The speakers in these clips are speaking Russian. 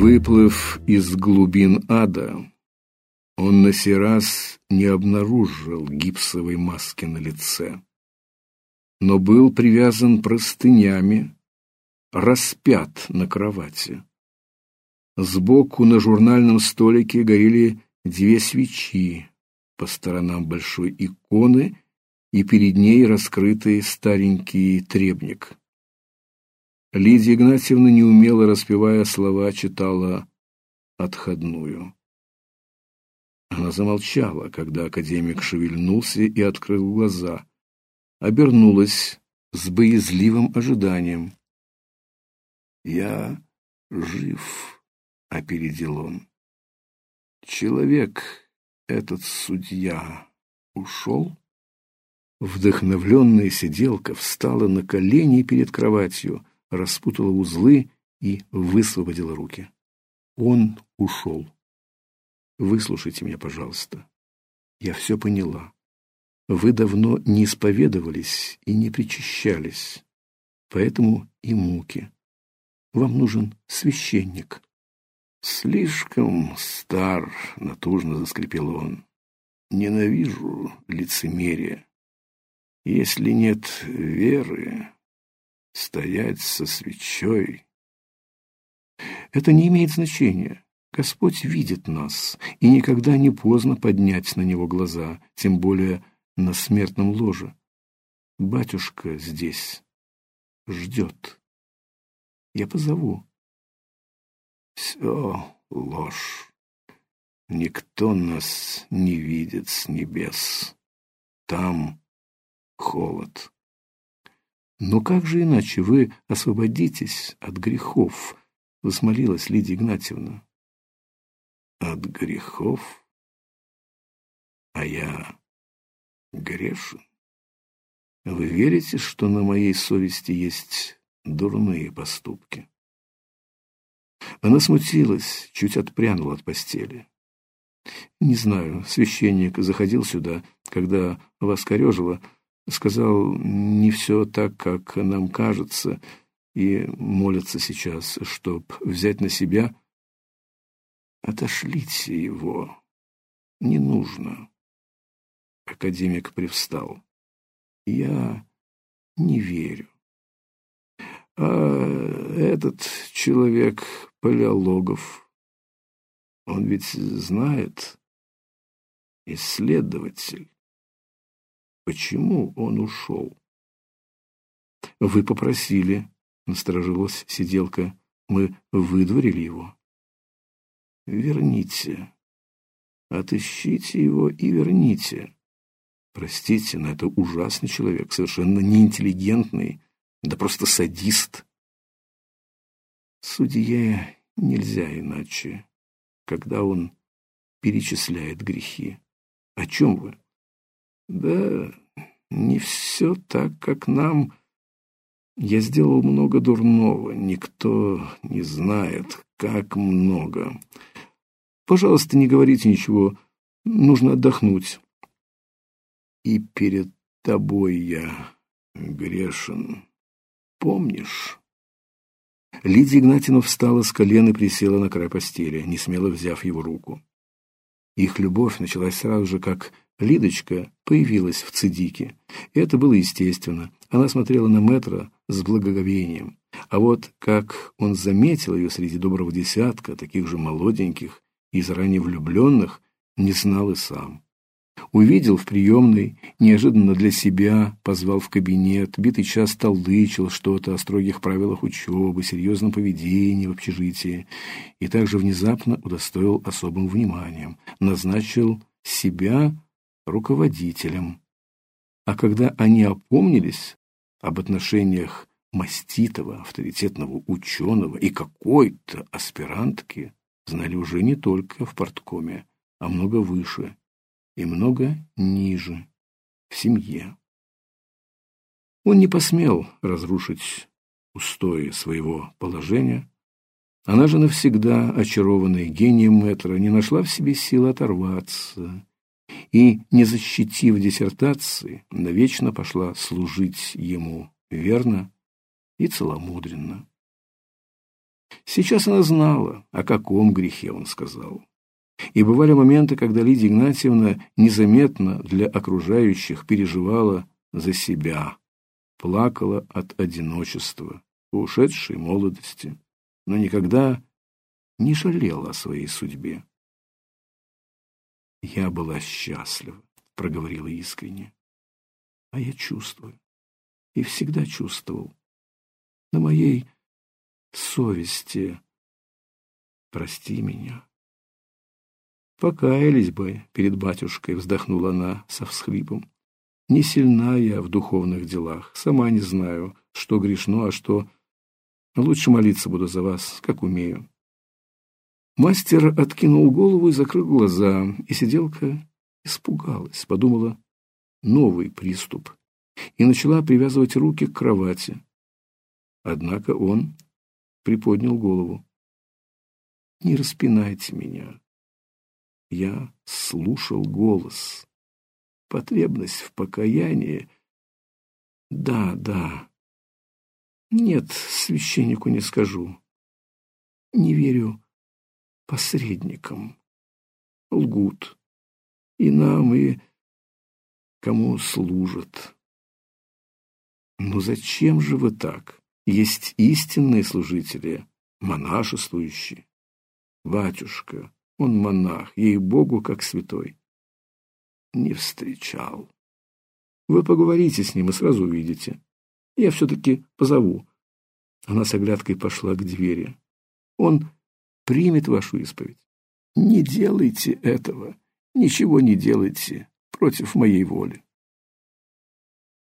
Выплыв из глубин ада, он на сей раз не обнаружил гипсовой маски на лице, но был привязан простынями, распят на кровати. Сбоку на журнальном столике горели две свечи, по сторонам большой иконы и перед ней раскрытый старенький требник. Лидия Игнатьевна, неумело распевая слова, читала отходную. Она замолчала, когда академик шевельнулся и открыл глаза, обернулась с боязливым ожиданием. «Я жив», — опередил он. «Человек, этот судья, ушел?» Вдохновленная сиделка встала на колени перед кроватью, распутала узлы и высвободила руки. Он ушел. Выслушайте меня, пожалуйста. Я все поняла. Вы давно не исповедовались и не причащались, поэтому и муки. Вам нужен священник. Слишком стар, натужно заскрипел он. Ненавижу лицемерие. Если нет веры, стоять со свечой. Это не имеет значения. Господь видит нас, и никогда не поздно поднять на него глаза, тем более на смертном ложе. Батюшка здесь ждет. Я позову. Все ложь. Никто нас не видит с небес. Там холод. Но как же иначе вы освободитесь от грехов? Возмолилась Лидия Игнатьевна. От грехов? А я грешен. Вы верите, что на моей совести есть дурные поступки? Она смутилась, чуть отпрянула от постели. Не знаю, священник заходил сюда, когда вас корежило, сказал не все так, как нам кажется, и молятся сейчас, чтоб взять на себя. Отошлите его. Не нужно. Академик привстал. Я не верю. А этот человек Палеологов, он ведь знает, исследователь. Почему он ушел? Вы попросили, насторожилась сиделка. Мы выдворили его. Верните. Отыщите его и верните. Простите, но это ужасный человек, совершенно неинтеллигентный, да просто садист. Судье нельзя иначе, когда он перечисляет грехи. О чем вы? Да не все так, как нам. Я сделал много дурного, никто не знает, как много. Пожалуйста, не говорите ничего, нужно отдохнуть. И перед тобой я грешен. Помнишь? Лидия Игнатьевна встала с колен и присела на край постели, не смело взяв его руку. Их любовь началась сразу же, как Лидочка появилась в цидике. Это было естественно. Она смотрела на Метра с благоговением. А вот как он заметил ее среди доброго десятка, таких же молоденьких и заранее влюбленных, не знал и сам. Увидел в приемной, неожиданно для себя, позвал в кабинет, битый час толдычил что-то о строгих правилах учебы, серьезном поведении в общежитии и также внезапно удостоил особым вниманием, назначил себя руководителем. А когда они опомнились об отношениях маститого, авторитетного ученого и какой-то аспирантки, знали уже не только в порткоме, а много выше и много ниже, в семье. Он не посмел разрушить устои своего положения. Она же навсегда, очарованная гением Мэтра, не нашла в себе силы оторваться и, не защитив диссертации, навечно пошла служить ему верно и целомудренно. Сейчас она знала, о каком грехе он сказал. И бывали моменты, когда Лидия Игнатьевна незаметно для окружающих переживала за себя, плакала от одиночества, ушедшей молодости, но никогда не жалела о своей судьбе. «Я была счастлива», — проговорила искренне. «А я чувствую, и всегда чувствовал. На моей совести прости меня». «Покаялись бы перед батюшкой», — вздохнула она со всхлипом. «Не сильна я в духовных делах, сама не знаю, что грешно, а что... Лучше молиться буду за вас, как умею». Мастер откинул голову и закрыл глаза, и сиделка испугалась, подумала новый приступ и начала привязывать руки к кровати. Однако он приподнял голову. «Не распинайте меня. Я слушал голос. Потребность в покаянии. Да, да. Нет, священнику не скажу. Не верю посредникам. Лгут. И нам, и кому служат. Но зачем же вы так? Есть истинные служители, монашествующие. Батюшка, он монах, ей-богу, как святой. Не встречал. Вы поговорите с ним и сразу увидите. Я все-таки позову. Она с оглядкой пошла к двери. Он примет вашу исповедь. Не делайте этого. Ничего не делайте против моей воли.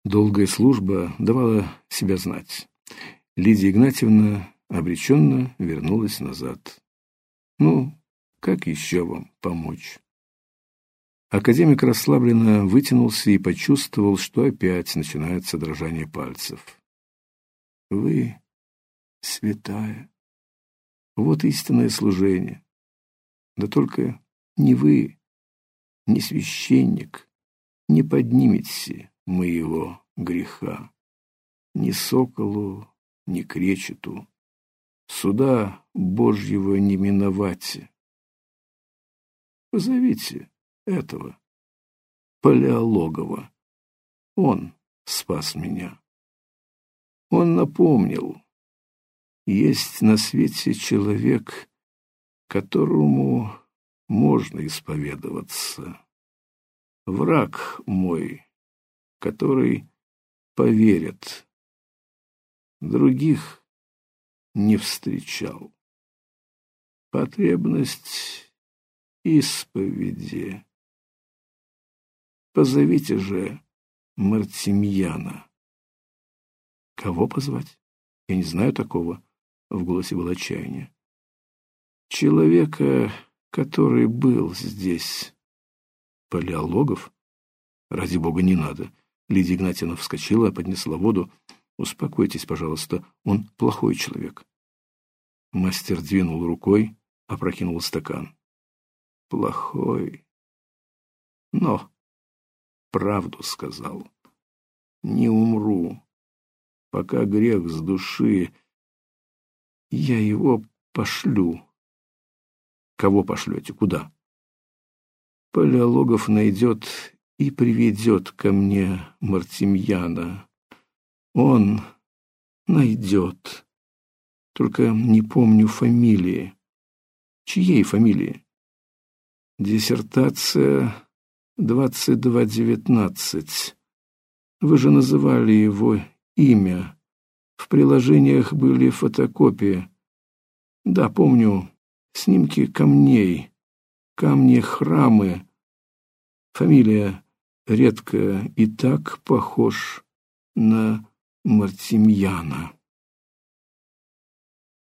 Долгая служба давала себя знать. Лидия Игнатьевна обреченно вернулась назад. Ну, как еще вам помочь? Академик расслабленно вытянулся и почувствовал, что опять начинается дрожание пальцев. Вы святая. Вот истинное служение. Да только ни вы, ни священник не поднимете моего греха. Ни соколу, ни кречету. Суда Божьего не миновать. Позовите этого, Палеологова. Он спас меня. Он напомнил, есть на свете человек, которому можно исповедоваться. Враг мой, который поверит. Других не встречал. Потребность исповеди. Позовите же Мартемьяна. Кого позвать? Я не знаю такого. В голосе было отчаяние. Человека, который был здесь. Палеологов? Ради бога, не надо. Лидия Игнатьевна вскочила, поднесла воду. Успокойтесь, пожалуйста, он плохой человек. Мастер двинул рукой, опрокинул стакан плохой. Но правду сказал. Не умру, пока грех с души. Я его пошлю. Кого пошлете? Куда? Палеологов найдет и приведет ко мне Мартемьяна. Он найдет. Только не помню фамилии. Чьей фамилии? Диссертация 2219. Вы же называли его имя. В приложениях были фотокопии. Да, помню, снимки камней, камни-храмы. Фамилия редкая и так похож на Мартемьяна.